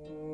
Oh.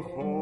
for